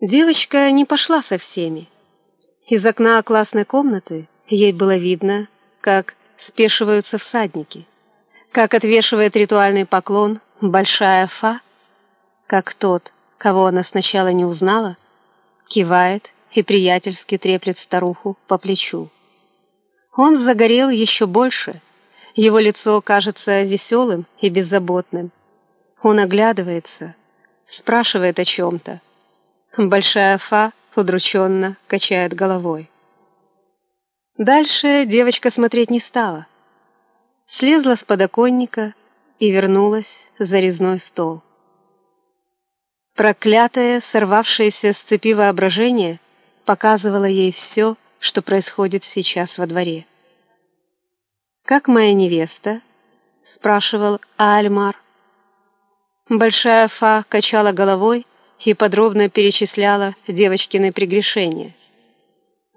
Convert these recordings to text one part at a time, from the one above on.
Девочка не пошла со всеми. Из окна классной комнаты ей было видно, как спешиваются всадники, как отвешивает ритуальный поклон большая фа, как тот, кого она сначала не узнала, кивает и приятельски треплет старуху по плечу. Он загорел еще больше, его лицо кажется веселым и беззаботным. Он оглядывается, спрашивает о чем-то. Большая Фа удрученно качает головой. Дальше девочка смотреть не стала. Слезла с подоконника и вернулась за резной стол. Проклятое, сорвавшееся с цепи воображение показывало ей все, что происходит сейчас во дворе. «Как моя невеста?» — спрашивал Альмар. Большая Фа качала головой и подробно перечисляла девочкины прегрешения.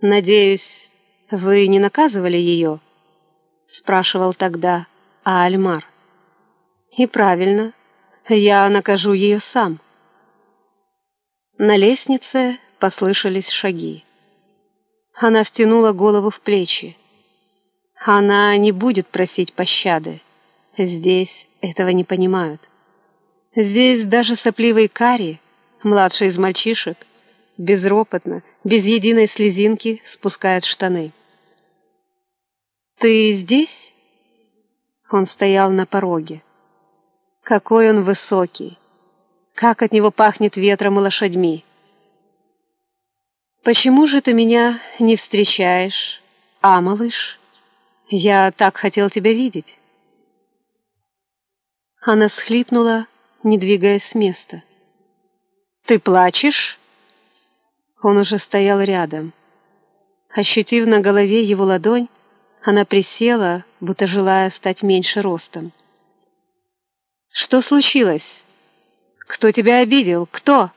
«Надеюсь, вы не наказывали ее?» — спрашивал тогда Альмар. «И правильно, я накажу ее сам». На лестнице послышались шаги. Она втянула голову в плечи. Она не будет просить пощады. Здесь этого не понимают. Здесь даже сопливый Кари, младший из мальчишек, безропотно, без единой слезинки спускает штаны. «Ты здесь?» Он стоял на пороге. Какой он высокий! Как от него пахнет ветром и лошадьми! «Почему же ты меня не встречаешь, а, малыш? Я так хотел тебя видеть». Она схлипнула, не двигаясь с места. «Ты плачешь?» Он уже стоял рядом. Ощутив на голове его ладонь, она присела, будто желая стать меньше ростом. «Что случилось? Кто тебя обидел? Кто?»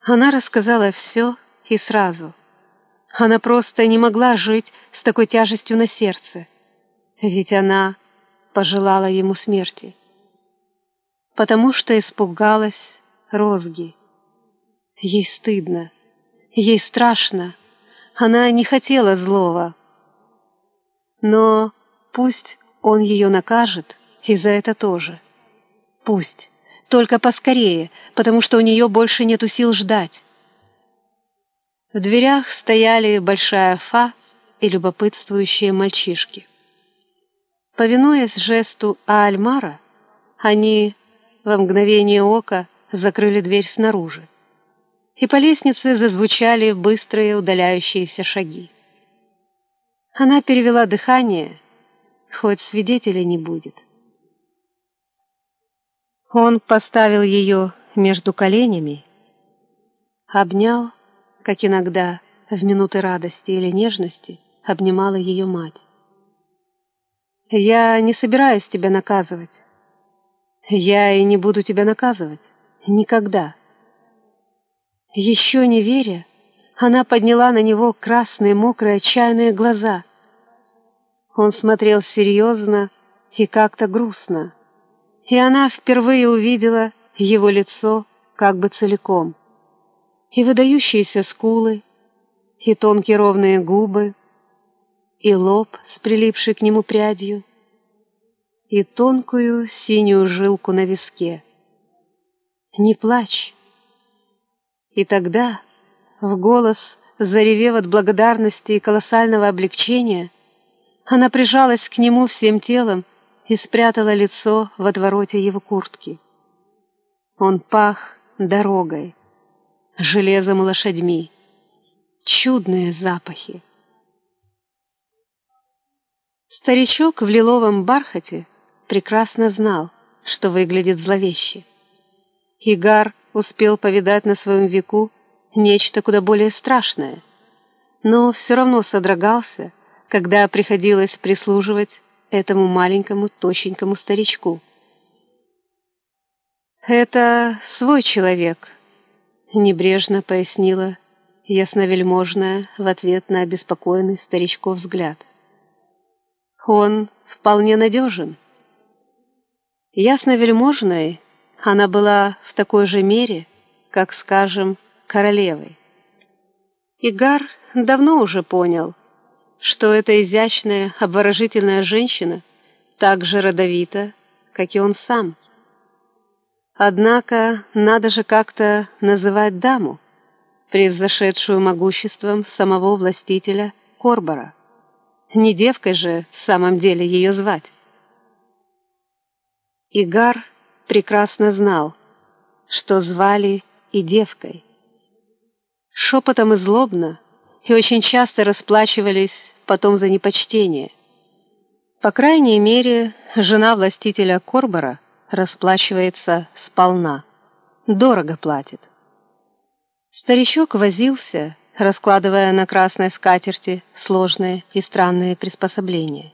Она рассказала все и сразу. Она просто не могла жить с такой тяжестью на сердце, ведь она пожелала ему смерти. Потому что испугалась розги. Ей стыдно, ей страшно, она не хотела злого. Но пусть он ее накажет, и за это тоже. Пусть. Только поскорее, потому что у нее больше нету сил ждать. В дверях стояли большая Фа и любопытствующие мальчишки. Повинуясь жесту Аальмара, они во мгновение ока закрыли дверь снаружи, и по лестнице зазвучали быстрые удаляющиеся шаги. Она перевела дыхание, хоть свидетелей не будет. Он поставил ее между коленями, обнял, как иногда в минуты радости или нежности обнимала ее мать. «Я не собираюсь тебя наказывать. Я и не буду тебя наказывать. Никогда». Еще не веря, она подняла на него красные, мокрые, отчаянные глаза. Он смотрел серьезно и как-то грустно и она впервые увидела его лицо как бы целиком. И выдающиеся скулы, и тонкие ровные губы, и лоб с прилипшей к нему прядью, и тонкую синюю жилку на виске. «Не плачь!» И тогда, в голос, заревев от благодарности и колоссального облегчения, она прижалась к нему всем телом и спрятала лицо в отвороте его куртки. Он пах дорогой, железом и лошадьми. Чудные запахи. Старичок в лиловом бархате прекрасно знал, что выглядит зловеще. Игар успел повидать на своем веку нечто куда более страшное, но все равно содрогался, когда приходилось прислуживать этому маленькому тощенькому старичку. «Это свой человек», — небрежно пояснила ясновельможная в ответ на обеспокоенный старичков взгляд. «Он вполне надежен». Ясновельможной она была в такой же мере, как, скажем, королевой. Игар давно уже понял, что эта изящная, обворожительная женщина так же родовита, как и он сам. Однако надо же как-то называть даму, превзошедшую могуществом самого властителя Корбора. Не девкой же в самом деле ее звать. Игар прекрасно знал, что звали и девкой. Шепотом и злобно, и очень часто расплачивались потом за непочтение. По крайней мере, жена властителя Корбора расплачивается сполна, дорого платит. Старичок возился, раскладывая на красной скатерти сложные и странные приспособления.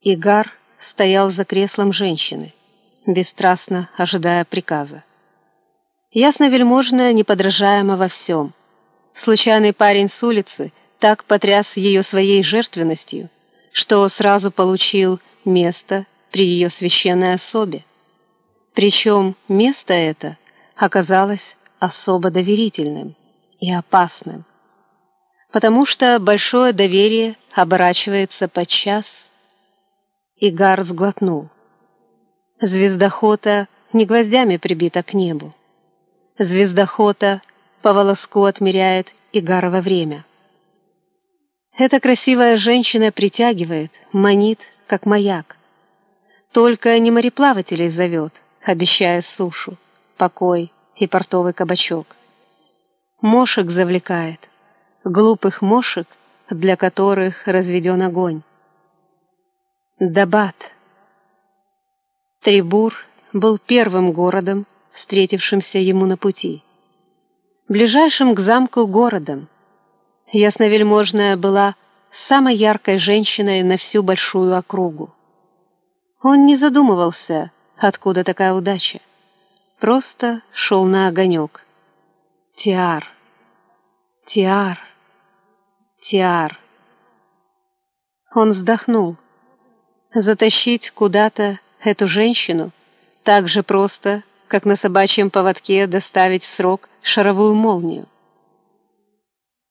Игар стоял за креслом женщины, бесстрастно ожидая приказа. Ясно-вельможная неподражаема во всем. Случайный парень с улицы так потряс ее своей жертвенностью, что сразу получил место при ее священной особе. Причем место это оказалось особо доверительным и опасным, потому что большое доверие оборачивается подчас. Игар сглотнул. Звездохота не гвоздями прибита к небу. Звездохота по волоску отмеряет Игарова время. Эта красивая женщина притягивает, манит, как маяк. Только не мореплавателей зовет, обещая сушу, покой и портовый кабачок. Мошек завлекает, глупых мошек, для которых разведен огонь. Дабат. Трибур был первым городом, встретившимся ему на пути. Ближайшим к замку городом. Ясновельможная была самой яркой женщиной на всю большую округу. Он не задумывался, откуда такая удача. Просто шел на огонек. Тиар, Тиар, Тиар. Он вздохнул. Затащить куда-то эту женщину так же просто, как на собачьем поводке доставить в срок шаровую молнию.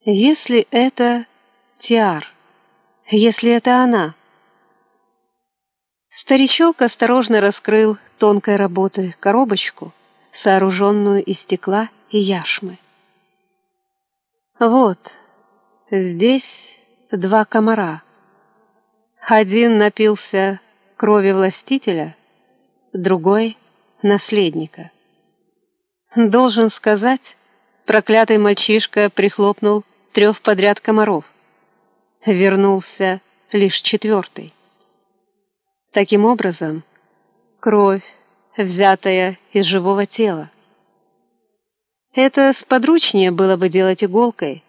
Если это Тиар, если это она... Старичок осторожно раскрыл тонкой работы коробочку, сооруженную из стекла и яшмы. Вот, здесь два комара. Один напился крови властителя, другой — наследника. Должен сказать, проклятый мальчишка прихлопнул трех подряд комаров. Вернулся лишь четвертый. Таким образом, кровь, взятая из живого тела. Это сподручнее было бы делать иголкой,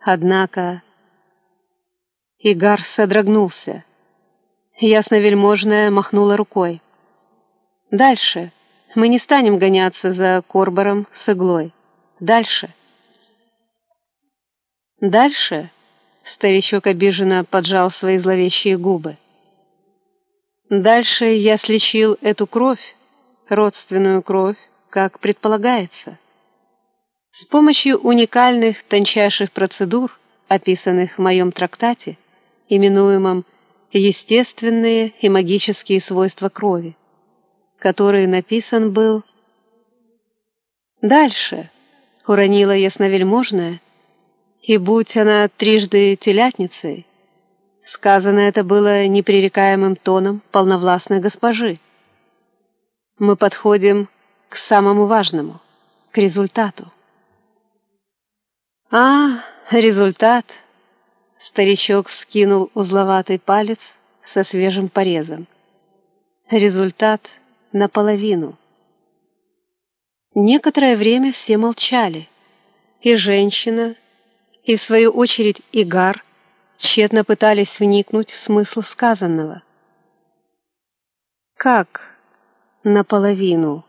однако... Игар содрогнулся. Ясновельможная махнула рукой. «Дальше. Мы не станем гоняться за Корбором с иглой. Дальше». «Дальше?» — старичок обиженно поджал свои зловещие губы. «Дальше я слечил эту кровь, родственную кровь, как предполагается. С помощью уникальных тончайших процедур, описанных в моем трактате, именуемом естественные и магические свойства крови, который написан был... «Дальше», — уронила ясновельможная, и будь она трижды телятницей, сказано это было непререкаемым тоном полновластной госпожи. Мы подходим к самому важному, к результату. А, результат — Старичок вскинул узловатый палец со свежим порезом. Результат наполовину. Некоторое время все молчали. И женщина, и в свою очередь Игар тщетно пытались вникнуть в смысл сказанного. «Как наполовину?»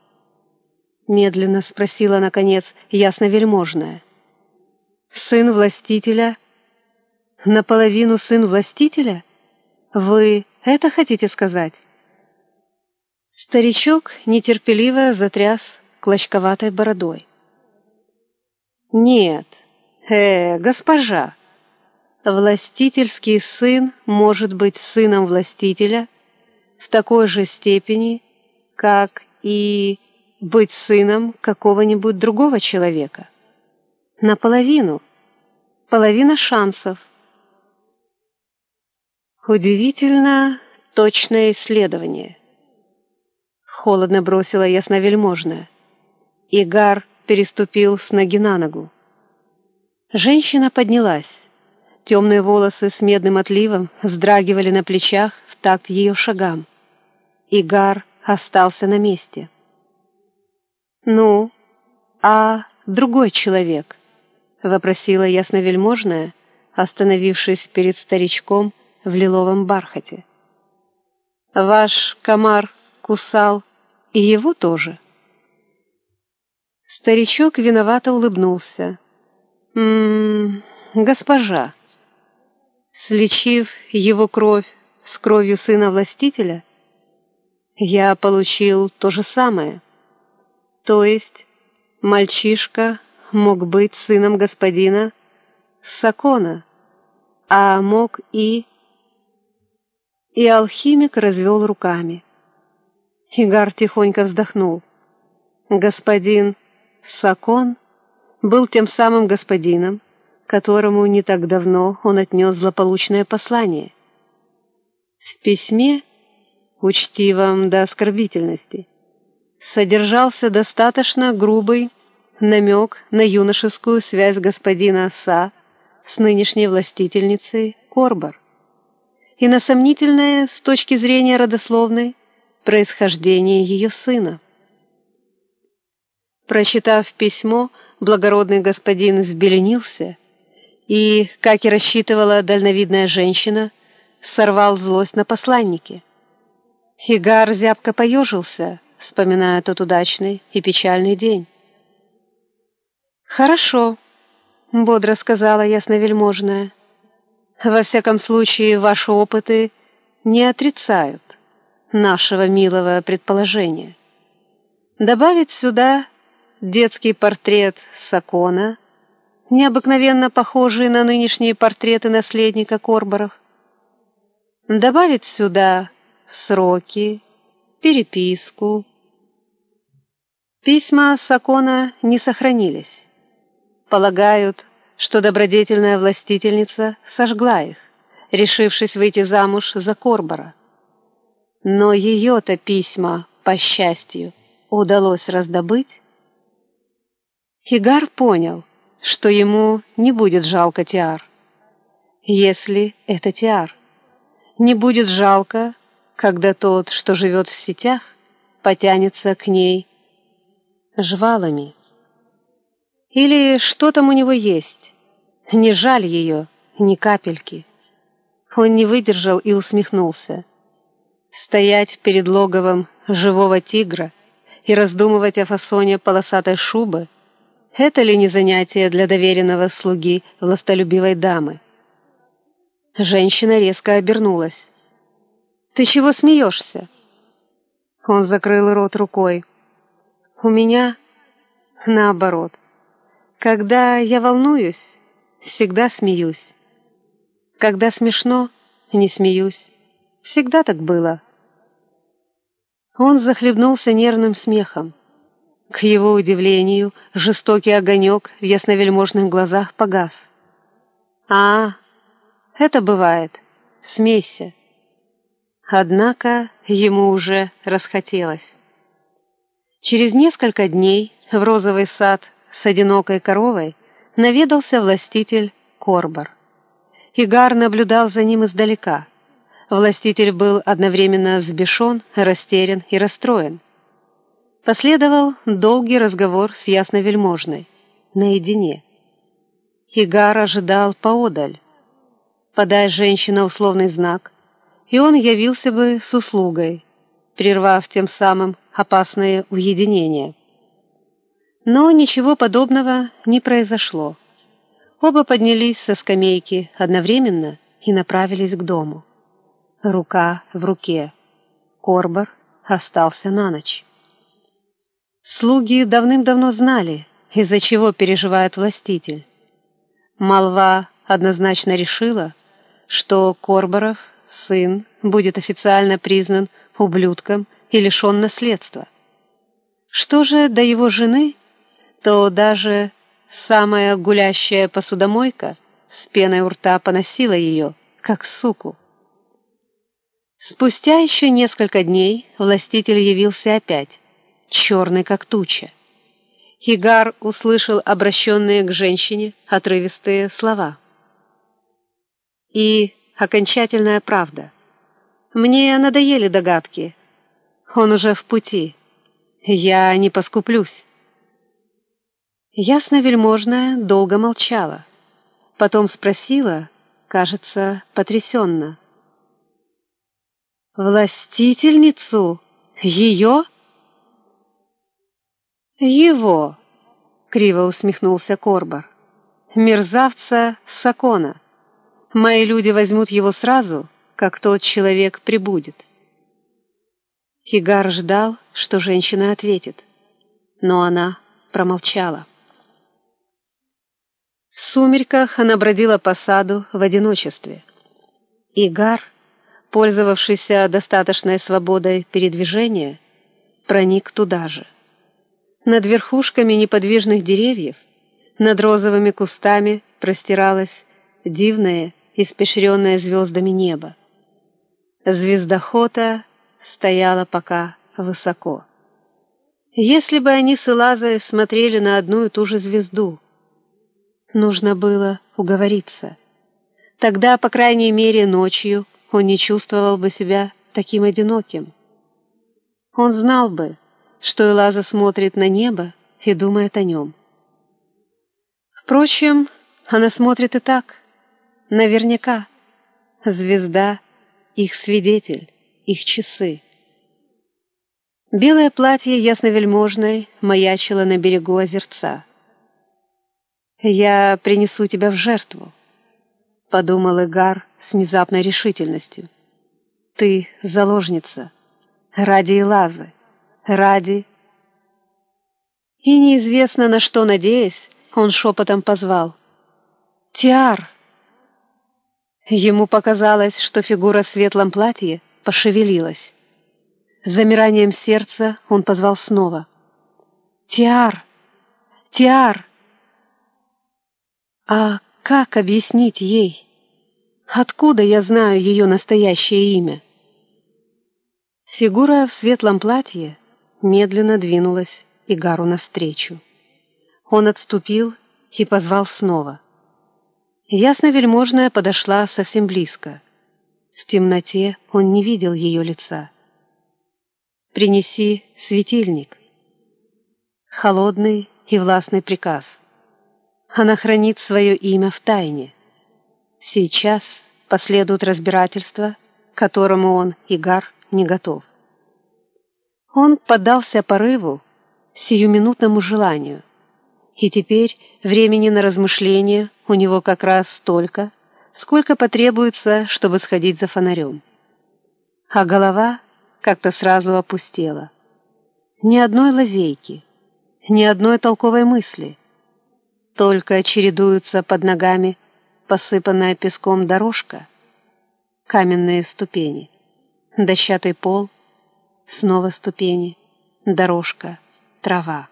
— медленно спросила, наконец, ясновельможная. «Сын властителя — Наполовину сын властителя? Вы это хотите сказать? Старичок нетерпеливо затряс клочковатой бородой. Нет, э, госпожа, властительский сын может быть сыном властителя в такой же степени, как и быть сыном какого-нибудь другого человека. Наполовину. Половина шансов. Удивительно точное исследование. Холодно бросила ясновельможная. Игар переступил с ноги на ногу. Женщина поднялась. Темные волосы с медным отливом вздрагивали на плечах в такт ее шагам. Игар остался на месте. «Ну, а другой человек?» — вопросила ясновельможная, остановившись перед старичком в лиловом бархате. «Ваш комар кусал и его тоже?» Старичок виновато улыбнулся. «М-м, госпожа, слечив его кровь с кровью сына властителя, я получил то же самое. То есть мальчишка мог быть сыном господина Сакона, а мог и... И алхимик развел руками. Игар тихонько вздохнул. Господин Сакон был тем самым господином, которому не так давно он отнес злополучное послание. В письме, учтивом до оскорбительности, содержался достаточно грубый намек на юношескую связь господина Са с нынешней властительницей Корбор и на сомнительное с точки зрения родословной происхождение ее сына. Прочитав письмо, благородный господин взбеленился и, как и рассчитывала дальновидная женщина, сорвал злость на посланнике. Хигар зябко поежился, вспоминая тот удачный и печальный день. «Хорошо», — бодро сказала ясновельможная. «Во всяком случае, ваши опыты не отрицают нашего милого предположения. Добавить сюда детский портрет Сакона, необыкновенно похожий на нынешние портреты наследника Корборов. Добавить сюда сроки, переписку. Письма Сакона не сохранились. Полагают, что добродетельная властительница сожгла их, решившись выйти замуж за Корбора. Но ее-то письма, по счастью, удалось раздобыть. Хигар понял, что ему не будет жалко Тиар. Если это Тиар. Не будет жалко, когда тот, что живет в сетях, потянется к ней жвалами. Или что там у него есть. Не жаль ее, ни капельки. Он не выдержал и усмехнулся. Стоять перед логовом живого тигра и раздумывать о фасоне полосатой шубы — это ли не занятие для доверенного слуги властолюбивой дамы? Женщина резко обернулась. «Ты чего смеешься?» Он закрыл рот рукой. «У меня наоборот. Когда я волнуюсь, всегда смеюсь. Когда смешно, не смеюсь. Всегда так было». Он захлебнулся нервным смехом. К его удивлению, жестокий огонек в ясновельможных глазах погас. «А, это бывает. Смейся». Однако ему уже расхотелось. Через несколько дней в розовый сад с одинокой коровой наведался властитель Корбор. Игар наблюдал за ним издалека. Властитель был одновременно взбешен, растерян и расстроен. Последовал долгий разговор с ясновельможной, наедине. Хигар ожидал поодаль. Подай женщина условный знак, и он явился бы с услугой, прервав тем самым опасное уединение. Но ничего подобного не произошло. Оба поднялись со скамейки одновременно и направились к дому. Рука в руке. Корбор остался на ночь. Слуги давным-давно знали, из-за чего переживает властитель. Молва однозначно решила, что Корборов, сын, будет официально признан ублюдком и лишен наследства. Что же до его жены, то даже самая гулящая посудомойка с пеной у рта поносила ее, как суку. Спустя еще несколько дней властитель явился опять, черный как туча. Хигар услышал обращенные к женщине отрывистые слова. И окончательная правда. Мне надоели догадки. Он уже в пути. Я не поскуплюсь. Ясно-вельможная долго молчала. Потом спросила, кажется, потрясенно. «Властительницу? Ее?» «Его!» — криво усмехнулся Корбар. «Мерзавца Сакона. Мои люди возьмут его сразу, как тот человек прибудет». Хигар ждал, что женщина ответит, но она промолчала. В сумерках она бродила по саду в одиночестве. Игар, пользовавшийся достаточной свободой передвижения, проник туда же. Над верхушками неподвижных деревьев, над розовыми кустами простиралось дивное, испещренное звездами небо. Звездохота стояла пока высоко. Если бы они с Элазой смотрели на одну и ту же звезду, нужно было уговориться. Тогда, по крайней мере, ночью он не чувствовал бы себя таким одиноким. Он знал бы, что Элаза смотрит на небо и думает о нем. Впрочем, она смотрит и так. Наверняка. Звезда — их свидетель, их часы. Белое платье ясновельможной маячило на берегу озерца. «Я принесу тебя в жертву», — подумал Игар с внезапной решительностью. «Ты заложница. Ради Элазы ради...» И неизвестно на что надеясь, он шепотом позвал. «Тиар!» Ему показалось, что фигура в светлом платье пошевелилась. Замиранием сердца он позвал снова. «Тиар! Тиар!» А как объяснить ей? Откуда я знаю ее настоящее имя? Фигура в светлом платье медленно двинулась Игару навстречу. Он отступил и позвал снова. Ясно-вельможная подошла совсем близко. В темноте он не видел ее лица. «Принеси светильник». Холодный и властный приказ. Она хранит свое имя в тайне. Сейчас последует разбирательство, которому он, Игар, не готов. Он поддался порыву, сиюминутному желанию, и теперь времени на размышления у него как раз столько, сколько потребуется, чтобы сходить за фонарем. А голова как-то сразу опустела. Ни одной лазейки, ни одной толковой мысли. Только чередуются под ногами посыпанная песком дорожка, каменные ступени, дощатый пол — Снова ступени, дорожка, трава.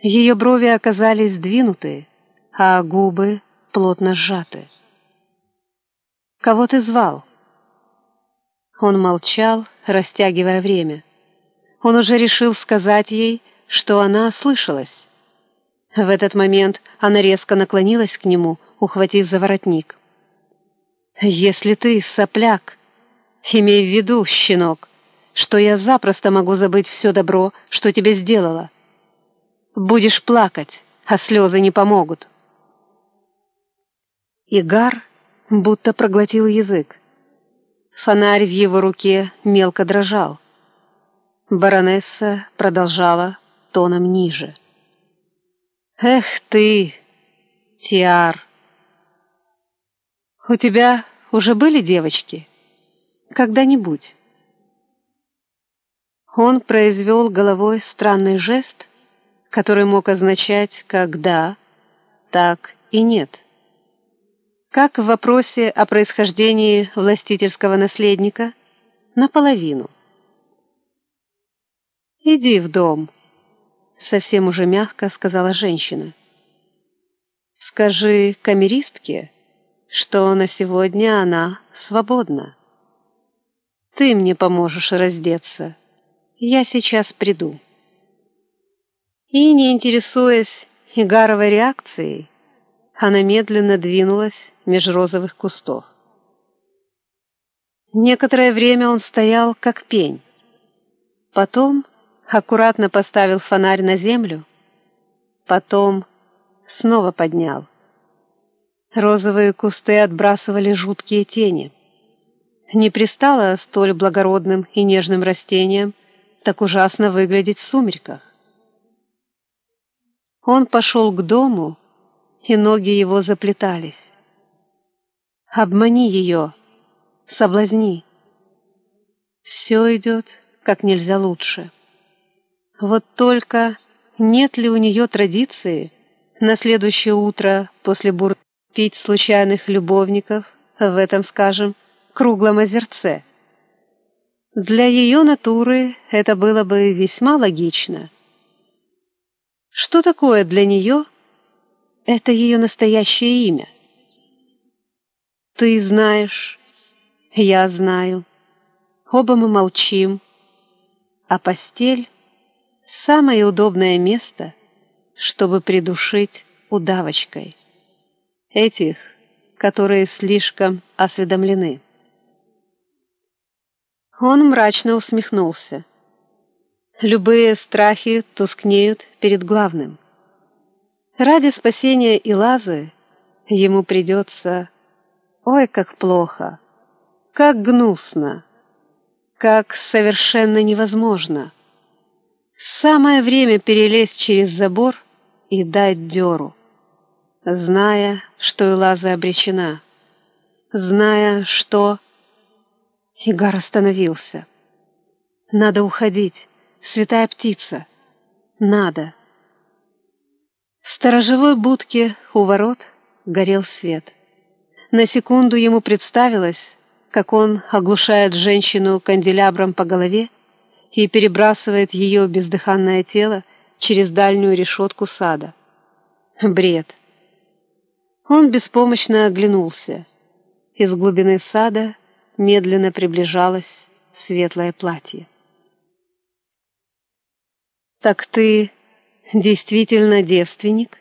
Ее брови оказались сдвинуты, а губы плотно сжаты. «Кого ты звал?» Он молчал, растягивая время. Он уже решил сказать ей, что она слышалась. В этот момент она резко наклонилась к нему, ухватив за воротник. «Если ты сопляк, имей в виду, щенок, что я запросто могу забыть все добро, что тебе сделала. Будешь плакать, а слезы не помогут. Игар будто проглотил язык. Фонарь в его руке мелко дрожал. Баронесса продолжала тоном ниже. «Эх ты, Тиар! У тебя уже были девочки? Когда-нибудь?» Он произвел головой странный жест, который мог означать как «да», так и «нет». Как в вопросе о происхождении властительского наследника наполовину. «Иди в дом», — совсем уже мягко сказала женщина. «Скажи камеристке, что на сегодня она свободна. Ты мне поможешь раздеться. Я сейчас приду». И, не интересуясь Игаровой реакцией, она медленно двинулась меж розовых кустов. Некоторое время он стоял, как пень. Потом аккуратно поставил фонарь на землю, потом снова поднял. Розовые кусты отбрасывали жуткие тени. Не пристало столь благородным и нежным растениям так ужасно выглядеть в сумерках. Он пошел к дому, и ноги его заплетались. Обмани ее, соблазни. Все идет как нельзя лучше. Вот только нет ли у нее традиции на следующее утро после бур пить случайных любовников в этом, скажем, круглом озерце? Для ее натуры это было бы весьма логично — что такое для нее это ее настоящее имя? Ты знаешь, я знаю. Оба мы молчим. А постель — самое удобное место, чтобы придушить удавочкой. Этих, которые слишком осведомлены. Он мрачно усмехнулся. Любые страхи тускнеют перед главным. Ради спасения Илазы ему придется... Ой, как плохо, как гнусно, как совершенно невозможно. Самое время перелезть через забор и дать дёру, зная, что Илаза обречена, зная, что... Игар остановился. Надо уходить святая птица. Надо. В сторожевой будке у ворот горел свет. На секунду ему представилось, как он оглушает женщину канделябром по голове и перебрасывает ее бездыханное тело через дальнюю решетку сада. Бред. Он беспомощно оглянулся. Из глубины сада медленно приближалось светлое платье. «Так ты действительно девственник?»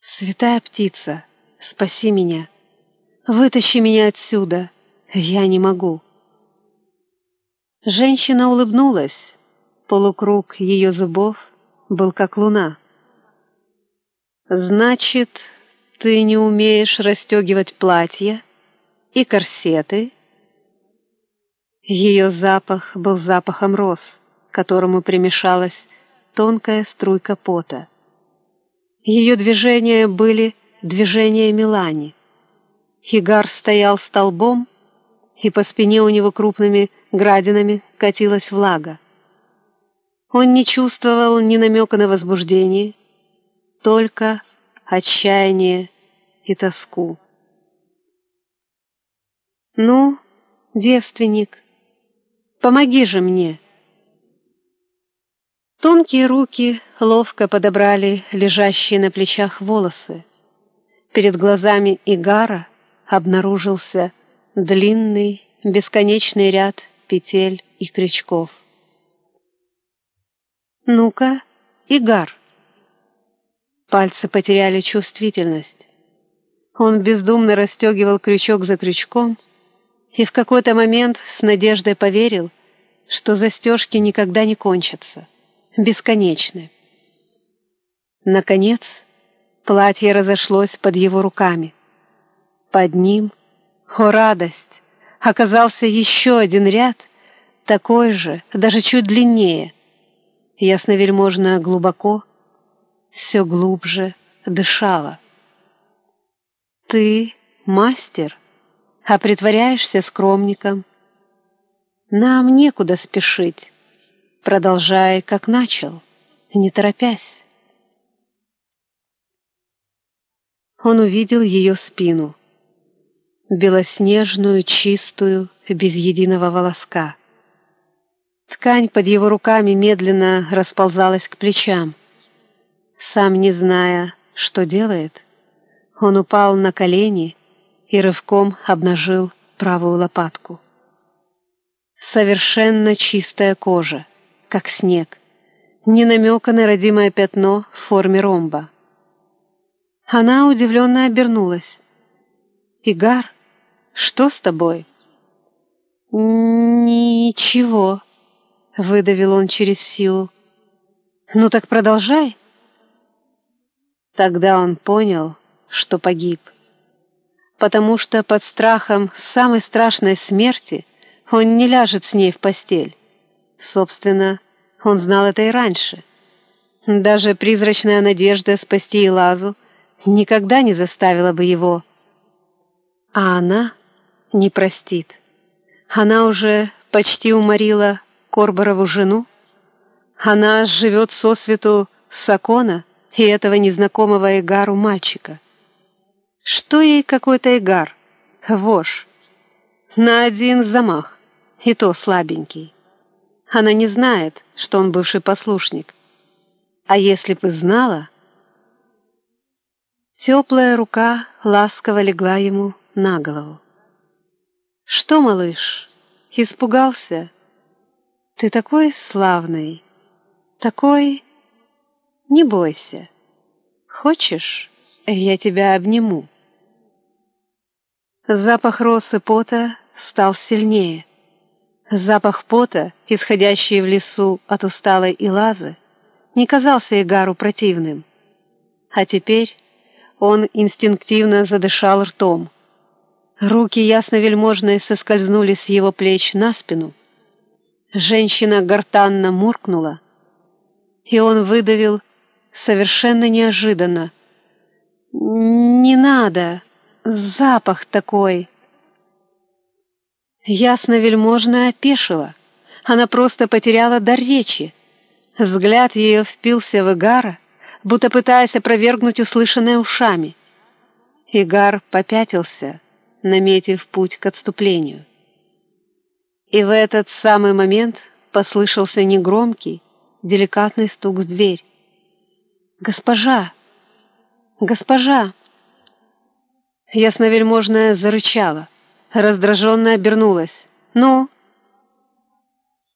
«Святая птица, спаси меня! Вытащи меня отсюда! Я не могу!» Женщина улыбнулась. Полукруг ее зубов был как луна. «Значит, ты не умеешь расстегивать платья и корсеты?» Ее запах был запахом роз которому примешалась тонкая струйка пота. Ее движения были движения Милани. Хигар стоял столбом, и по спине у него крупными градинами катилась влага. Он не чувствовал ни намека на возбуждение, только отчаяние и тоску. «Ну, девственник, помоги же мне!» Тонкие руки ловко подобрали лежащие на плечах волосы. Перед глазами Игара обнаружился длинный, бесконечный ряд петель и крючков. «Ну-ка, Игар!» Пальцы потеряли чувствительность. Он бездумно расстегивал крючок за крючком и в какой-то момент с надеждой поверил, что застежки никогда не кончатся бесконечны. Наконец, платье разошлось под его руками. Под ним, о радость, оказался еще один ряд, такой же, даже чуть длиннее. Ясновельможно глубоко, все глубже дышала. Ты мастер, а притворяешься скромником. Нам некуда спешить. Продолжай, как начал. не торопясь. Он увидел ее спину, белоснежную, чистую, без единого волоска. Ткань под его руками медленно расползалась к плечам. Сам не зная, что делает, он упал на колени и рывком обнажил правую лопатку. Совершенно чистая кожа, как снег, не намека на родимое пятно в форме ромба. Она удивленно обернулась. «Игар, что с тобой?» «Ничего», — выдавил он через силу. «Ну так продолжай». Тогда он понял, что погиб, потому что под страхом самой страшной смерти он не ляжет с ней в постель. Собственно, он знал это и раньше. Даже призрачная надежда спасти Илазу никогда не заставила бы его. А она не простит. Она уже почти уморила Корборову жену. Она живет сосвету Сакона и этого незнакомого Эгару мальчика. Что ей какой-то Эгар? Вож. На один замах, и то слабенький. Она не знает, что он бывший послушник. А если бы знала... Теплая рука ласково легла ему на голову. «Что, малыш, испугался? Ты такой славный, такой... Не бойся. Хочешь, я тебя обниму?» Запах росы пота стал сильнее. Запах пота, исходящий в лесу от усталой Илазы, не казался Игару противным. А теперь он инстинктивно задышал ртом. Руки ясновельможные соскользнули с его плеч на спину. Женщина гортанно муркнула, и он выдавил совершенно неожиданно. «Не надо! Запах такой!» Ясновельможная опешила. Она просто потеряла дар речи. Взгляд ее впился в Игара, будто пытаясь опровергнуть услышанное ушами. Игар попятился, наметив путь к отступлению. И в этот самый момент послышался негромкий, деликатный стук в дверь. «Госпожа! Госпожа!» Ясновельможная зарычала, раздраженно обернулась. «Ну?»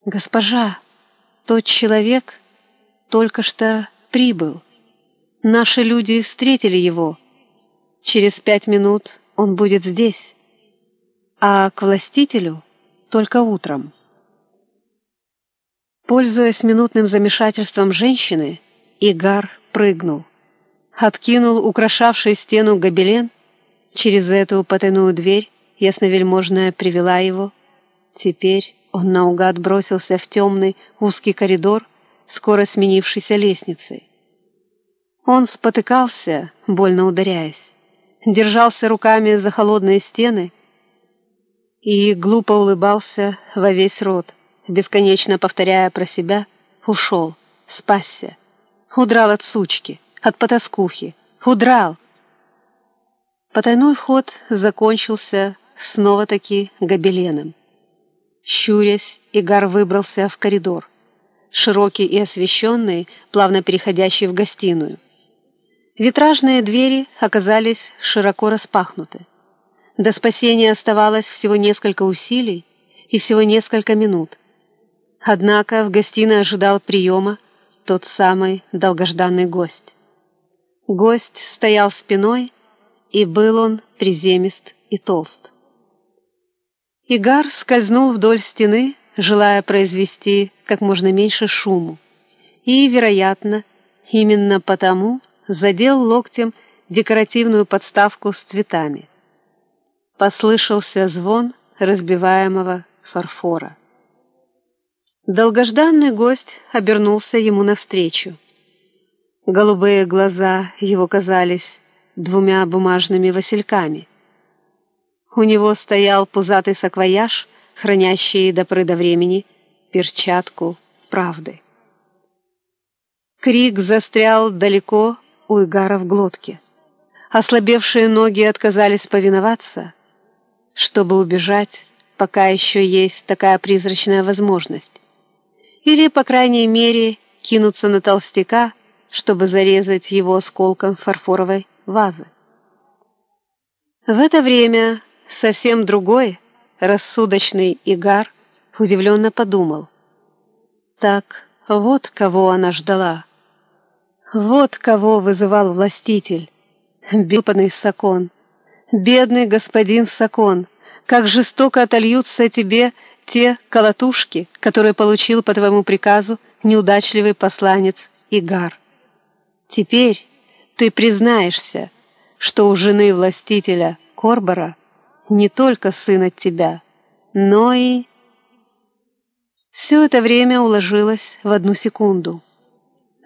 «Госпожа, тот человек только что прибыл. Наши люди встретили его. Через пять минут он будет здесь, а к властителю только утром. Пользуясь минутным замешательством женщины, Игар прыгнул, откинул украшавший стену гобелен, через эту потайную дверь ясновельможная привела его. Теперь он наугад бросился в темный узкий коридор, скоро сменившийся лестницей. Он спотыкался, больно ударяясь, держался руками за холодные стены и глупо улыбался во весь рот, бесконечно повторяя про себя «Ушел, спасся, удрал от сучки, от потаскухи, удрал». Потайной ход закончился снова-таки гобеленом. Щурясь, Игар выбрался в коридор, широкий и освещенный, плавно переходящий в гостиную. Витражные двери оказались широко распахнуты. До спасения оставалось всего несколько усилий и всего несколько минут. Однако в гостиной ожидал приема тот самый долгожданный гость. Гость стоял спиной, и был он приземист и толст. Игар скользнул вдоль стены, желая произвести как можно меньше шуму, и, вероятно, именно потому задел локтем декоративную подставку с цветами. Послышался звон разбиваемого фарфора. Долгожданный гость обернулся ему навстречу. Голубые глаза его казались двумя бумажными васильками. У него стоял пузатый саквояж, хранящий до поры до времени перчатку правды. Крик застрял далеко у Игара в глотке. Ослабевшие ноги отказались повиноваться, чтобы убежать, пока еще есть такая призрачная возможность. Или, по крайней мере, кинуться на толстяка, чтобы зарезать его осколком фарфоровой вазы. В это время совсем другой, рассудочный Игар удивленно подумал. Так вот кого она ждала. Вот кого вызывал властитель. Бедный Сакон. Бедный господин Сакон. Как жестоко отольются тебе те колотушки, которые получил по твоему приказу неудачливый посланец Игар. Теперь ты признаешься, что у жены властителя Корбора не только сын от тебя, но и... Все это время уложилось в одну секунду.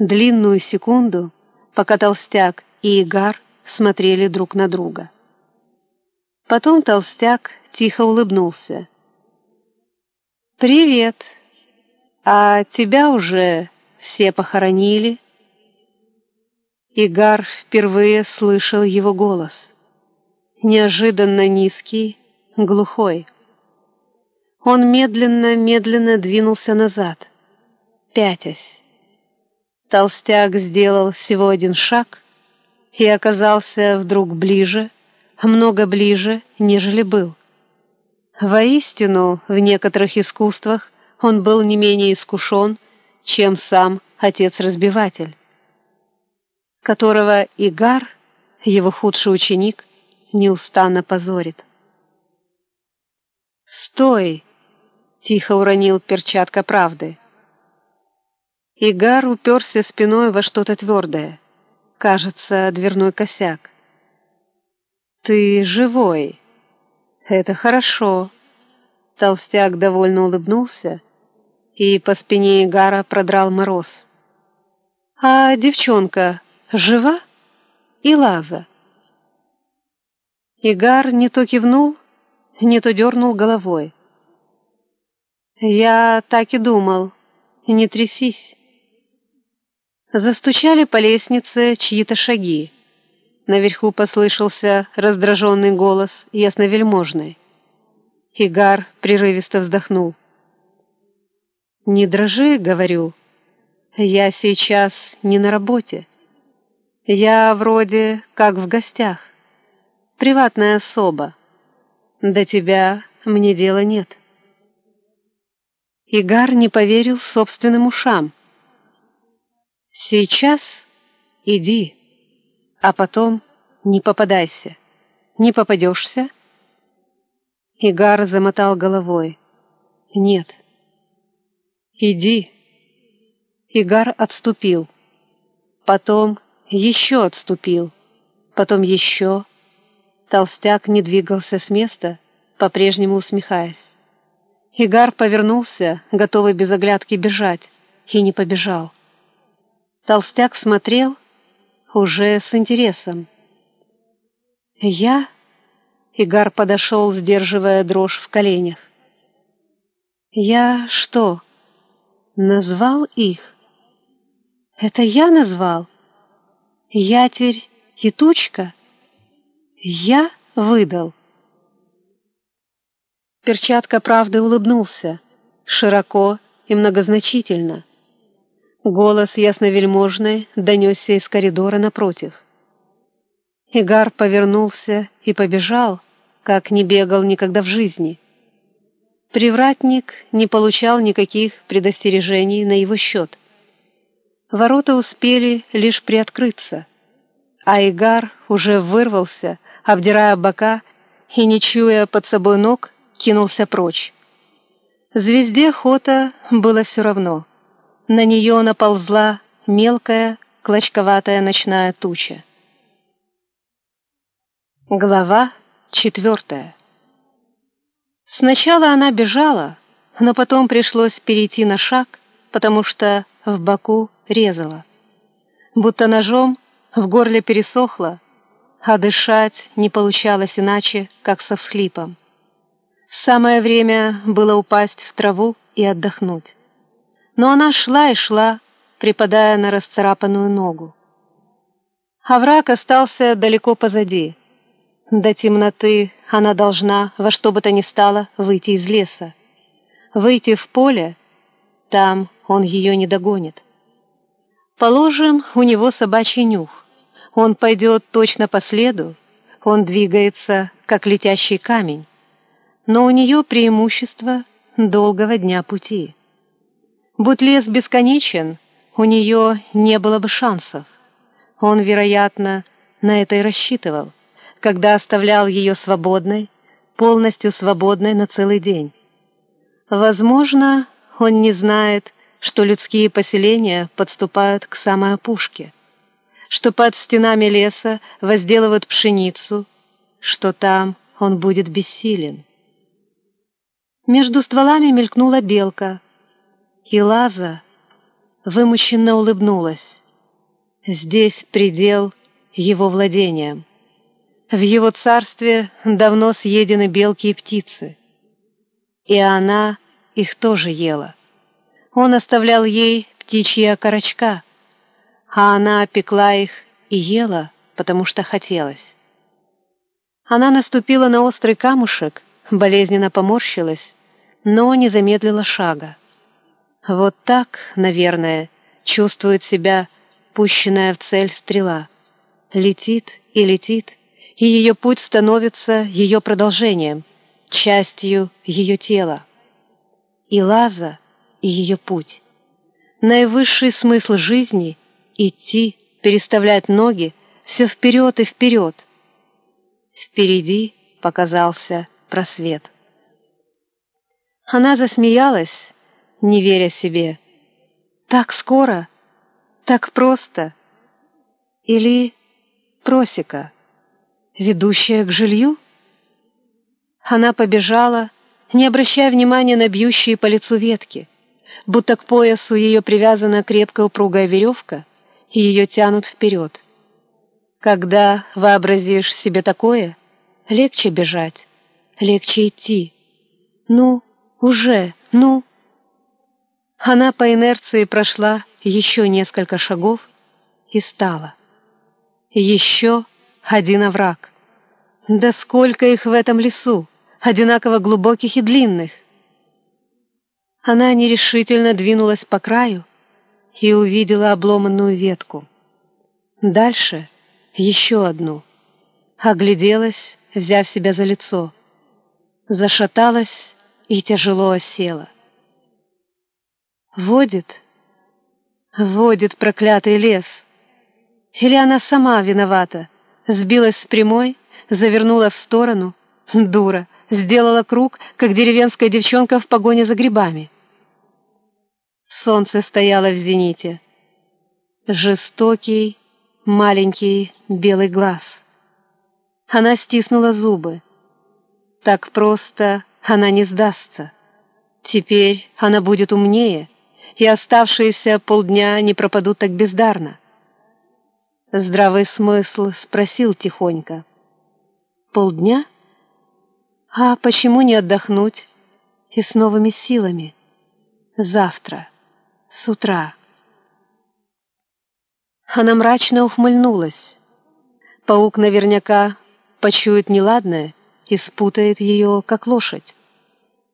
Длинную секунду, пока Толстяк и Игар смотрели друг на друга. Потом Толстяк тихо улыбнулся. «Привет! А тебя уже все похоронили?» Игар впервые слышал его голос. Неожиданно низкий, глухой. Он медленно-медленно двинулся назад, пятясь. Толстяк сделал всего один шаг и оказался вдруг ближе, много ближе, нежели был. Воистину, в некоторых искусствах он был не менее искушен, чем сам отец-разбиватель, которого Игар, его худший ученик, неустанно позорит. «Стой!» — тихо уронил перчатка правды. Игар уперся спиной во что-то твердое. Кажется, дверной косяк. «Ты живой. Это хорошо». Толстяк довольно улыбнулся, и по спине Игара продрал мороз. «А девчонка жива? И Лаза?» Игар не то кивнул, не то дернул головой. «Я так и думал. Не трясись». Застучали по лестнице чьи-то шаги. Наверху послышался раздраженный голос ясновельможный. Игар прерывисто вздохнул. «Не дрожи, — говорю, — я сейчас не на работе. Я вроде как в гостях, приватная особа. До тебя мне дела нет». Игар не поверил собственным ушам. «Сейчас иди, а потом не попадайся. Не попадешься?» Игар замотал головой. «Нет». «Иди». Игар отступил. Потом еще отступил. Потом еще. Толстяк не двигался с места, по-прежнему усмехаясь. Игар повернулся, готовый без оглядки бежать, и не побежал. Толстяк смотрел уже с интересом. «Я?» — Игар подошел, сдерживая дрожь в коленях. «Я что, назвал их? Это я назвал? Ятерь и тучка? Я выдал?» Перчатка правды улыбнулся, широко и многозначительно. Голос ясновельможной донесся из коридора напротив. Игар повернулся и побежал, как не бегал никогда в жизни. Привратник не получал никаких предостережений на его счет. Ворота успели лишь приоткрыться, а Игар уже вырвался, обдирая бока и, не чуя под собой ног, кинулся прочь. Звезде Хота было все равно — на нее наползла мелкая, клочковатая ночная туча. Глава четвертая Сначала она бежала, но потом пришлось перейти на шаг, потому что в боку резала. Будто ножом в горле пересохло, а дышать не получалось иначе, как со всхлипом. Самое время было упасть в траву и отдохнуть. Но она шла и шла, припадая на расцарапанную ногу. Овраг остался далеко позади. До темноты она должна во что бы то ни стало выйти из леса. Выйти в поле, там он ее не догонит. Положим, у него собачий нюх. Он пойдет точно по следу, он двигается, как летящий камень. Но у нее преимущество долгого дня пути. Будь лес бесконечен, у нее не было бы шансов. Он, вероятно, на это и рассчитывал, когда оставлял ее свободной, полностью свободной на целый день. Возможно, он не знает, что людские поселения подступают к самой опушке, что под стенами леса возделывают пшеницу, что там он будет бессилен. Между стволами мелькнула белка, и Лаза вымученно улыбнулась. Здесь предел его владениям. В его царстве давно съедены белки и птицы. И она их тоже ела. Он оставлял ей птичьи окорочка, а она пекла их и ела, потому что хотелось. Она наступила на острый камушек, болезненно поморщилась, но не замедлила шага. Вот так, наверное, чувствует себя пущенная в цель стрела. Летит и летит, и ее путь становится ее продолжением, частью ее тела. И Лаза, и ее путь. Наивысший смысл жизни — идти, переставлять ноги, все вперед и вперед. Впереди показался просвет. Она засмеялась, не веря себе. Так скоро, так просто. Или просека, ведущая к жилью? Она побежала, не обращая внимания на бьющие по лицу ветки, будто к поясу ее привязана крепкая упругая веревка, и ее тянут вперед. Когда вообразишь себе такое, легче бежать, легче идти. Ну, уже, ну. Она по инерции прошла еще несколько шагов и стала. Еще один овраг. Да сколько их в этом лесу, одинаково глубоких и длинных. Она нерешительно двинулась по краю и увидела обломанную ветку. Дальше еще одну. Огляделась, взяв себя за лицо. Зашаталась и тяжело осела. Водит, водит проклятый лес. Или она сама виновата, сбилась с прямой, завернула в сторону, дура, сделала круг, как деревенская девчонка в погоне за грибами. Солнце стояло в зените. Жестокий, маленький белый глаз. Она стиснула зубы. Так просто она не сдастся. Теперь она будет умнее, и оставшиеся полдня не пропадут так бездарно. Здравый смысл спросил тихонько. «Полдня? А почему не отдохнуть и с новыми силами? Завтра, с утра». Она мрачно ухмыльнулась. Паук наверняка почует неладное и спутает ее, как лошадь.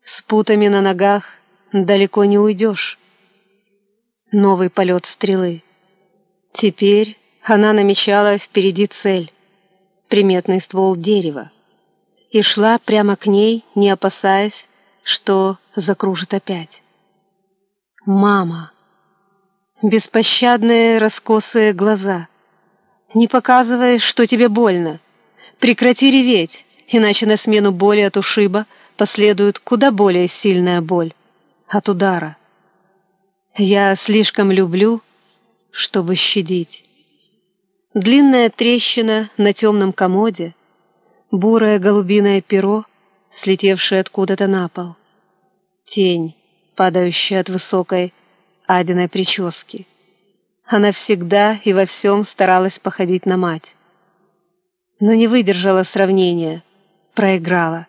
С путами на ногах далеко не уйдешь. Новый полет стрелы. Теперь она намечала впереди цель — приметный ствол дерева, и шла прямо к ней, не опасаясь, что закружит опять. «Мама!» Беспощадные раскосые глаза. «Не показывай, что тебе больно. Прекрати реветь, иначе на смену боли от ушиба последует куда более сильная боль от удара. Я слишком люблю, чтобы щадить. Длинная трещина на темном комоде, бурое голубиное перо, слетевшее откуда-то на пол, тень, падающая от высокой Адиной прически. Она всегда и во всем старалась походить на мать. Но не выдержала сравнения, проиграла.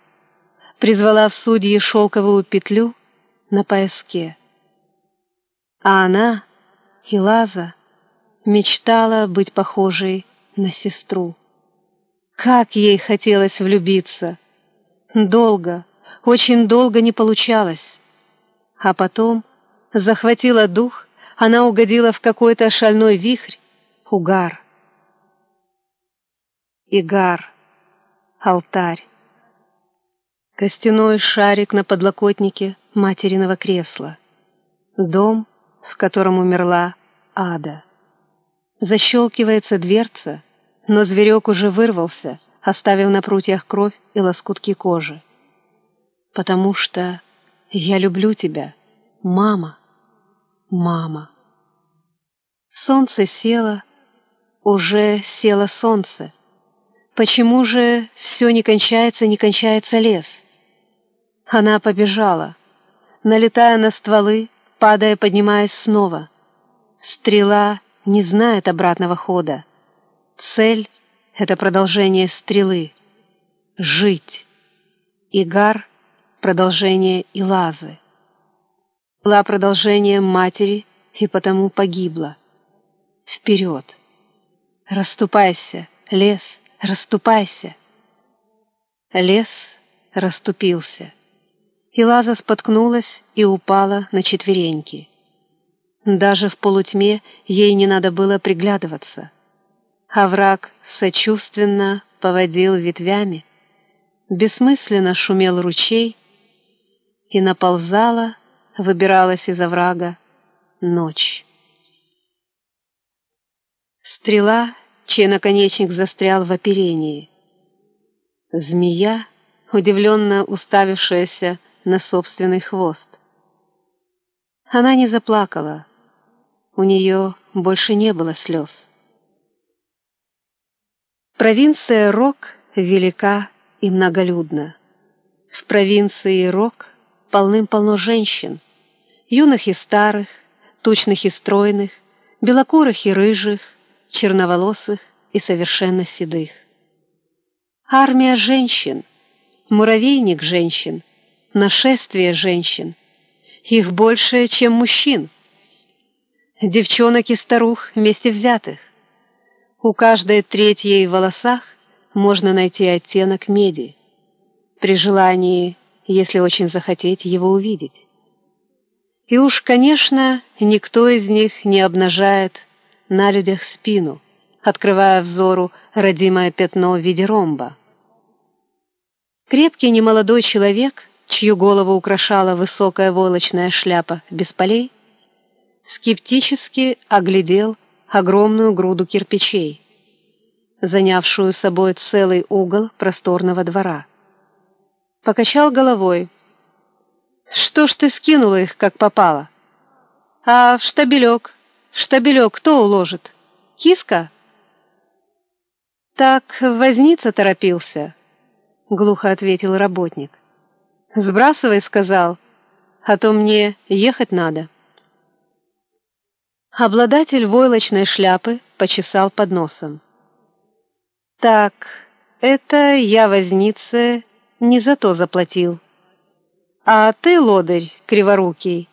Призвала в судьи шелковую петлю на пояске. А она И Лаза мечтала быть похожей на сестру. Как ей хотелось влюбиться! Долго, очень долго не получалось. А потом захватила дух, она угодила в какой-то шальной вихрь, угар. Игар, алтарь. Костяной шарик на подлокотнике материного кресла. Дом, в котором умерла ада. Защелкивается дверца, но зверек уже вырвался, оставив на прутьях кровь и лоскутки кожи. Потому что я люблю тебя, мама, мама. Солнце село, уже село солнце. Почему же все не кончается, не кончается лес? Она побежала, налетая на стволы, падая, поднимаясь снова. Стрела не знает обратного хода. Цель — это продолжение стрелы. Жить. Игар — продолжение Илазы. Была продолжением матери и потому погибла. Вперед! Расступайся, лес, расступайся! Лес расступился. Илаза споткнулась и упала на четвереньки. Даже в полутьме ей не надо было приглядываться. А сочувственно поводил ветвями, бессмысленно шумел ручей, и наползала, выбиралась из оврага ночь. Стрела, чей наконечник застрял в оперении. Змея, удивленно уставившаяся на собственный хвост. Она не заплакала, у нее больше не было слез. Провинция Рок велика и многолюдна. В провинции Рок полным-полно женщин, юных и старых, тучных и стройных, белокурых и рыжих, черноволосых и совершенно седых. Армия женщин, муравейник женщин, нашествие женщин. Их больше, чем мужчин девчонок и старух вместе взятых. У каждой третьей в волосах можно найти оттенок меди, при желании, если очень захотеть его увидеть. И уж, конечно, никто из них не обнажает на людях спину, открывая взору родимое пятно в виде ромба. Крепкий немолодой человек, чью голову украшала высокая волочная шляпа без полей, скептически оглядел огромную груду кирпичей, занявшую собой целый угол просторного двора. Покачал головой. «Что ж ты скинула их, как попало? А в штабелек? Штабелек кто уложит? Киска?» «Так возница торопился», — глухо ответил работник. «Сбрасывай», — сказал, — «а то мне ехать надо». Обладатель войлочной шляпы почесал под носом. «Так, это я вознице не за то заплатил. А ты, лодырь криворукий,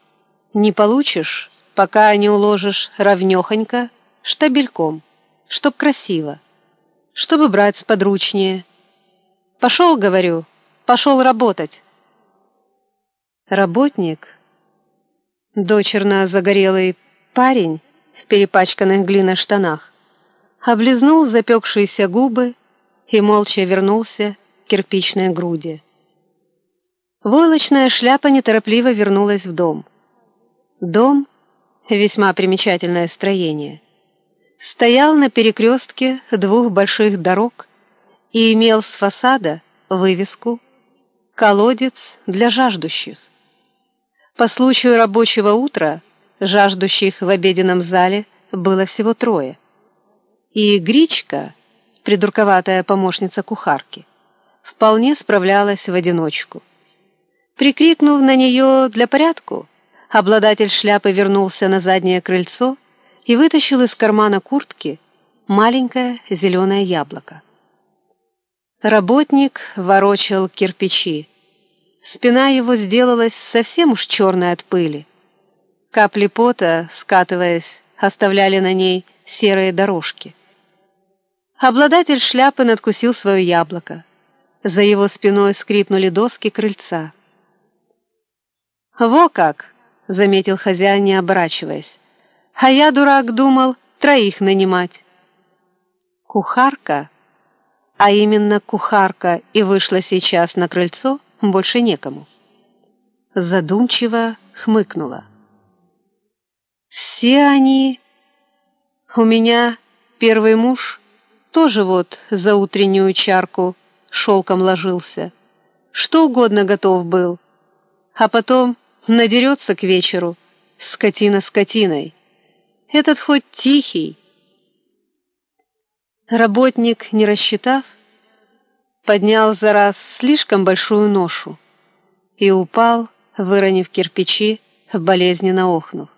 не получишь, пока не уложишь ровнёхонько штабельком, чтоб красиво, чтобы брать сподручнее. Пошел, говорю, пошел работать». Работник, дочерно загорелый Парень в перепачканных глиной штанах облизнул запекшиеся губы и молча вернулся к кирпичной груди. Войлочная шляпа неторопливо вернулась в дом. Дом, весьма примечательное строение, стоял на перекрестке двух больших дорог и имел с фасада вывеску «Колодец для жаждущих». По случаю рабочего утра Жаждущих в обеденном зале было всего трое. И Гричка, придурковатая помощница кухарки, вполне справлялась в одиночку. Прикрикнув на нее для порядку, обладатель шляпы вернулся на заднее крыльцо и вытащил из кармана куртки маленькое зеленое яблоко. Работник ворочал кирпичи. Спина его сделалась совсем уж черной от пыли. Капли пота, скатываясь оставляли на ней серые дорожки. Обладатель шляпы надкусил свое яблоко. За его спиной скрипнули доски крыльца. «Во как!» — заметил хозяин, не оборачиваясь. «А я, дурак, думал троих нанимать». Кухарка, а именно кухарка и вышла сейчас на крыльцо, больше некому. Задумчиво хмыкнула. «Все они...» «У меня первый муж тоже вот за утреннюю чарку шелком ложился. Что угодно готов был. А потом надерется к вечеру, скотина скотиной. Этот хоть тихий». Работник, не рассчитав, поднял за раз слишком большую ношу и упал, выронив кирпичи, болезненно охнув.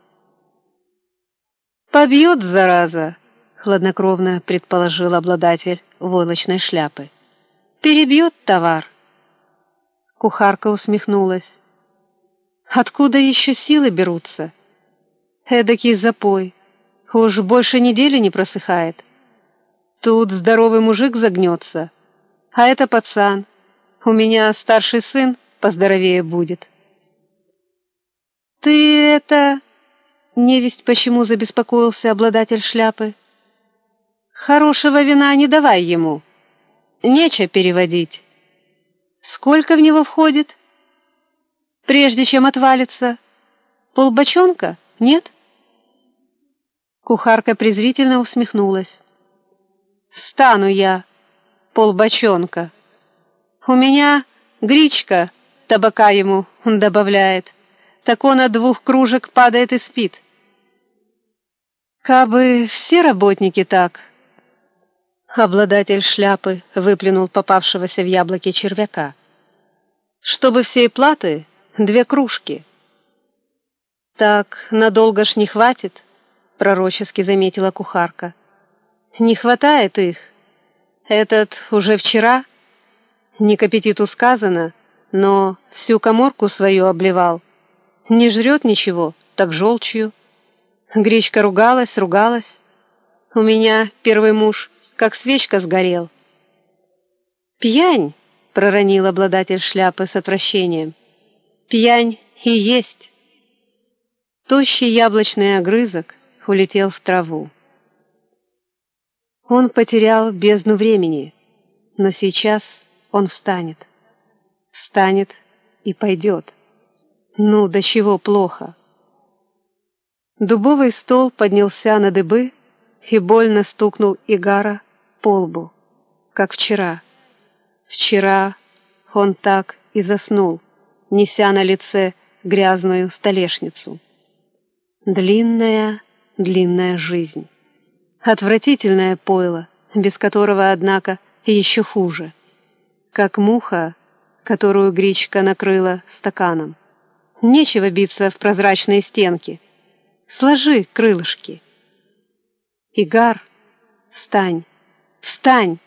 «Побьет, зараза!» — хладнокровно предположил обладатель войлочной шляпы. «Перебьет товар!» Кухарка усмехнулась. «Откуда еще силы берутся? Эдакий запой. Уж больше недели не просыхает. Тут здоровый мужик загнется, а это пацан. У меня старший сын поздоровее будет». «Ты это...» Невесть почему забеспокоился обладатель шляпы. «Хорошего вина не давай ему. Нече переводить. Сколько в него входит? Прежде чем отвалится. Полбочонка? Нет?» Кухарка презрительно усмехнулась. «Стану я, полбочонка. У меня гречка табака ему добавляет, так он от двух кружек падает и спит. Кабы все работники так. Обладатель шляпы выплюнул попавшегося в яблоке червяка. Чтобы всей платы две кружки. Так надолго ж не хватит, пророчески заметила кухарка. Не хватает их. Этот уже вчера, не к аппетиту сказано, но всю коморку свою обливал. Не жрет ничего, так желчью. Гречка ругалась, ругалась. У меня первый муж, как свечка сгорел. «Пьянь!» — проронил обладатель шляпы с отвращением. «Пьянь и есть!» Тощий яблочный огрызок улетел в траву. Он потерял бездну времени, но сейчас он встанет. Встанет и пойдет. Ну, до чего плохо? Дубовый стол поднялся на дыбы и больно стукнул Игара по лбу, как вчера. Вчера он так и заснул, неся на лице грязную столешницу. Длинная, длинная жизнь. Отвратительное пойло, без которого, однако, еще хуже. Как муха, которую Гречка накрыла стаканом. Нечего биться в прозрачные стенки — Сложи крылышки. Игар, встань, встань!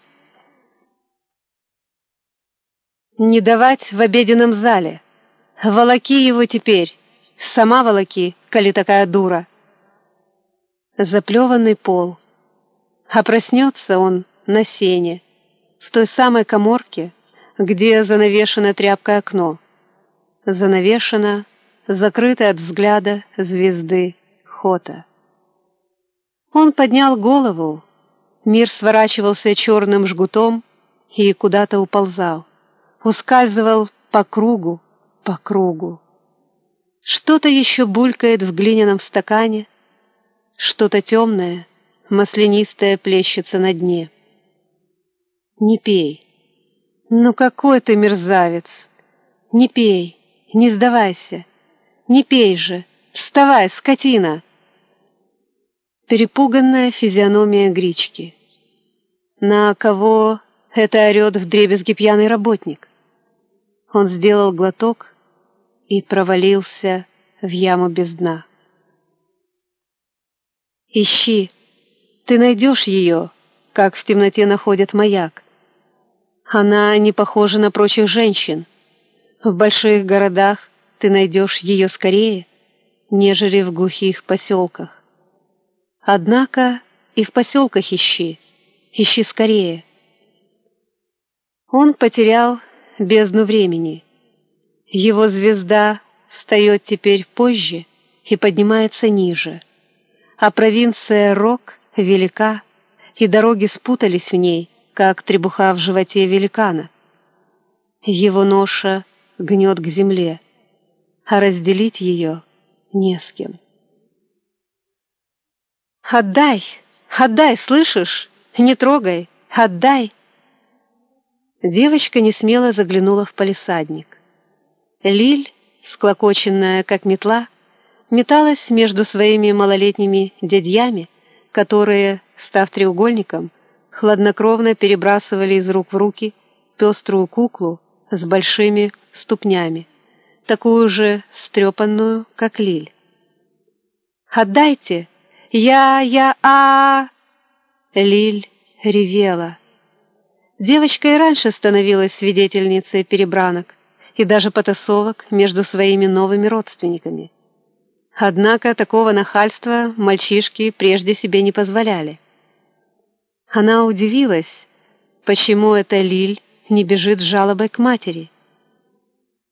Не давать в обеденном зале. Волоки его теперь. Сама волоки, коли такая дура. Заплеванный пол. А проснется он на сене, в той самой коморке, где занавешено тряпкой окно. Занавешено, закрыто от взгляда звезды охота. Он поднял голову, мир сворачивался черным жгутом и куда-то уползал, ускальзывал по кругу, по кругу. Что-то еще булькает в глиняном стакане, что-то темное, маслянистое плещется на дне. Не пей. Ну какой ты мерзавец! Не пей, не сдавайся, не пей же, вставай, скотина! перепуганная физиономия Грички. На кого это орет вдребезги пьяный работник? Он сделал глоток и провалился в яму без дна. «Ищи, ты найдешь ее, как в темноте находят маяк. Она не похожа на прочих женщин. В больших городах ты найдешь ее скорее, нежели в глухих поселках. Однако и в поселках ищи, ищи скорее. Он потерял бездну времени. Его звезда встает теперь позже и поднимается ниже, а провинция Рок велика, и дороги спутались в ней, как требуха в животе великана. Его ноша гнет к земле, а разделить ее не с кем. «Отдай! Отдай, слышишь? Не трогай! Отдай!» Девочка несмело заглянула в палисадник. Лиль, склокоченная как метла, металась между своими малолетними дядьями, которые, став треугольником, хладнокровно перебрасывали из рук в руки пеструю куклу с большими ступнями, такую же стрепанную, как Лиль. «Отдайте! Я, я, а, -а, Лиль ревела. Девочка и раньше становилась свидетельницей перебранок и даже потасовок между своими новыми родственниками. Однако такого нахальства мальчишки прежде себе не позволяли. Она удивилась, почему эта Лиль не бежит с жалобой к матери.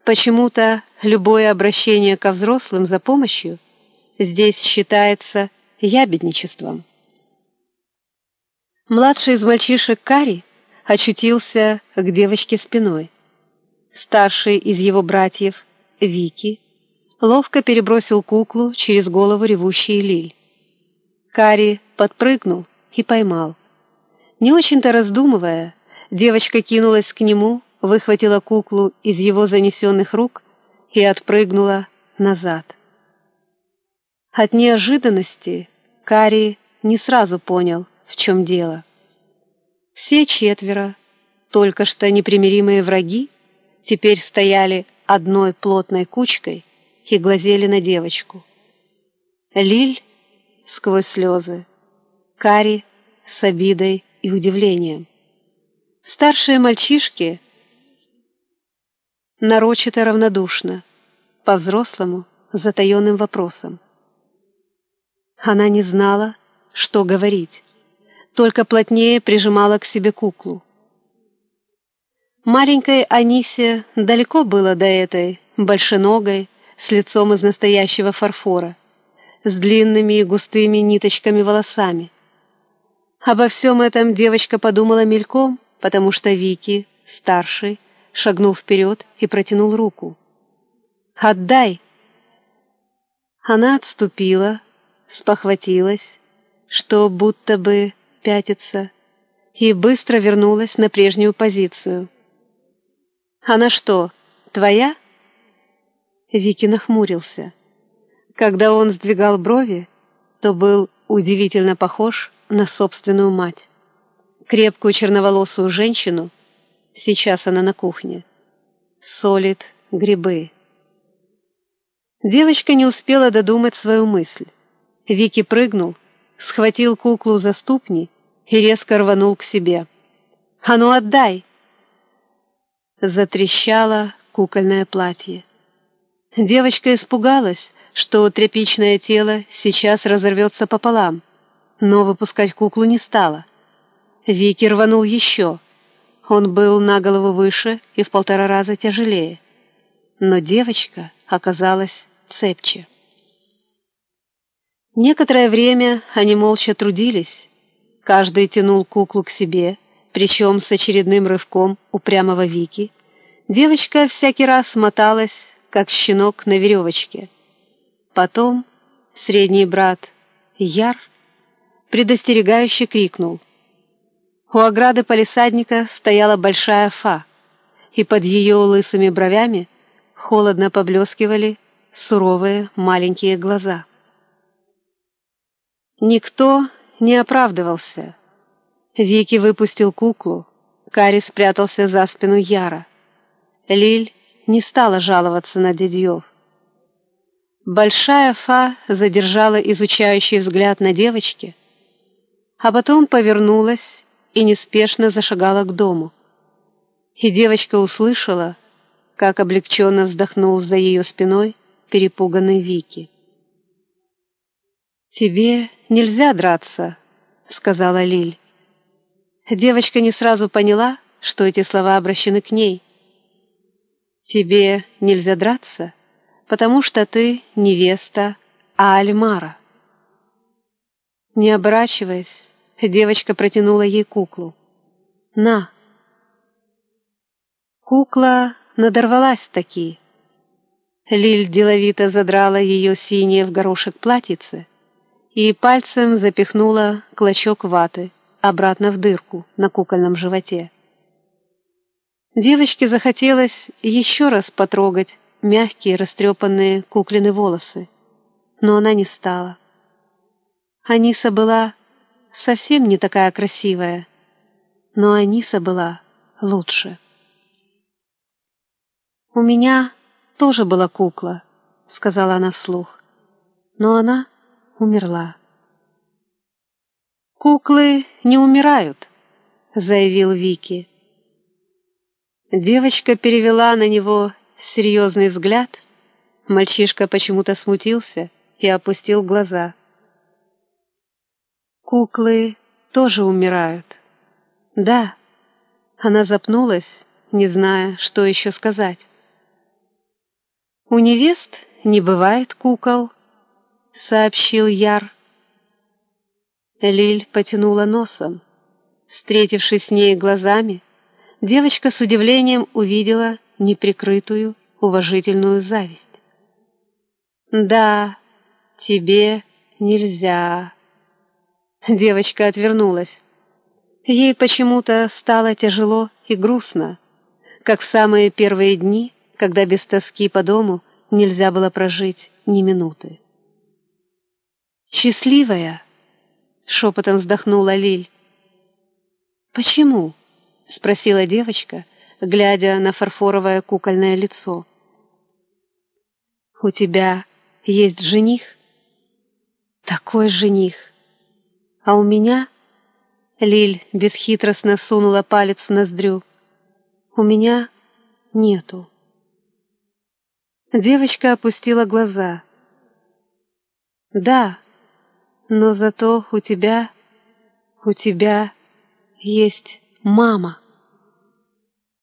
Почему-то любое обращение ко взрослым за помощью здесь считается ябедничеством. Младший из мальчишек Кари очутился к девочке спиной. Старший из его братьев, Вики, ловко перебросил куклу через голову ревущей Лиль. Кари подпрыгнул и поймал. Не очень-то раздумывая, девочка кинулась к нему, выхватила куклу из его занесенных рук и отпрыгнула назад. От неожиданности Кари не сразу понял, в чем дело. Все четверо, только что непримиримые враги, теперь стояли одной плотной кучкой и глазели на девочку. Лиль сквозь слезы, Кари с обидой и удивлением. Старшие мальчишки нарочито равнодушно, по-взрослому, затаенным вопросом. Она не знала, что говорить, только плотнее прижимала к себе куклу. Маленькой Анисе далеко было до этой, большеногой, с лицом из настоящего фарфора, с длинными и густыми ниточками волосами. Обо всем этом девочка подумала мельком, потому что Вики, старший, шагнул вперед и протянул руку. «Отдай!» Она отступила, спохватилась, что будто бы пятится, и быстро вернулась на прежнюю позицию. «Она что, твоя?» Вики нахмурился. Когда он сдвигал брови, то был удивительно похож на собственную мать. Крепкую черноволосую женщину, сейчас она на кухне, солит грибы. Девочка не успела додумать свою мысль. Вики прыгнул, схватил куклу за ступни и резко рванул к себе. «А ну отдай!» Затрещало кукольное платье. Девочка испугалась, что тряпичное тело сейчас разорвется пополам, но выпускать куклу не стала. Вики рванул еще. Он был на голову выше и в полтора раза тяжелее. Но девочка оказалась цепче. Некоторое время они молча трудились. Каждый тянул куклу к себе, причем с очередным рывком упрямого Вики. Девочка всякий раз моталась, как щенок на веревочке. Потом средний брат Яр предостерегающе крикнул. У ограды полисадника стояла большая фа, и под ее лысыми бровями холодно поблескивали суровые маленькие глаза. Никто не оправдывался. Вики выпустил куклу, Кари спрятался за спину Яра. Лиль не стала жаловаться на дядьев. Большая Фа задержала изучающий взгляд на девочке, а потом повернулась и неспешно зашагала к дому. И девочка услышала, как облегченно вздохнул за ее спиной перепуганный Вики. «Тебе нельзя драться», — сказала Лиль. Девочка не сразу поняла, что эти слова обращены к ней. «Тебе нельзя драться, потому что ты невеста Аальмара». Не оборачиваясь, девочка протянула ей куклу. «На!» Кукла надорвалась таки. Лиль деловито задрала ее синее в горошек платьице и пальцем запихнула клочок ваты обратно в дырку на кукольном животе. Девочке захотелось еще раз потрогать мягкие растрепанные куклины волосы, но она не стала. Аниса была совсем не такая красивая, но Аниса была лучше. «У меня тоже была кукла», — сказала она вслух, — «но она умерла». «Куклы не умирают», — заявил Вики. Девочка перевела на него серьезный взгляд. Мальчишка почему-то смутился и опустил глаза. «Куклы тоже умирают». «Да». Она запнулась, не зная, что еще сказать. «У невест не бывает кукол», — сообщил Яр. Лиль потянула носом. Встретившись с ней глазами, девочка с удивлением увидела неприкрытую, уважительную зависть. «Да, тебе нельзя». Девочка отвернулась. Ей почему-то стало тяжело и грустно, как в самые первые дни, когда без тоски по дому нельзя было прожить ни минуты. «Счастливая!» шепотом вздохнула Лиль. «Почему?» — спросила девочка, глядя на фарфоровое кукольное лицо. «У тебя есть жених?» «Такой жених! А у меня...» Лиль бесхитростно сунула палец в ноздрю. «У меня нету». Девочка опустила глаза. «Да, но зато у тебя, у тебя есть мама.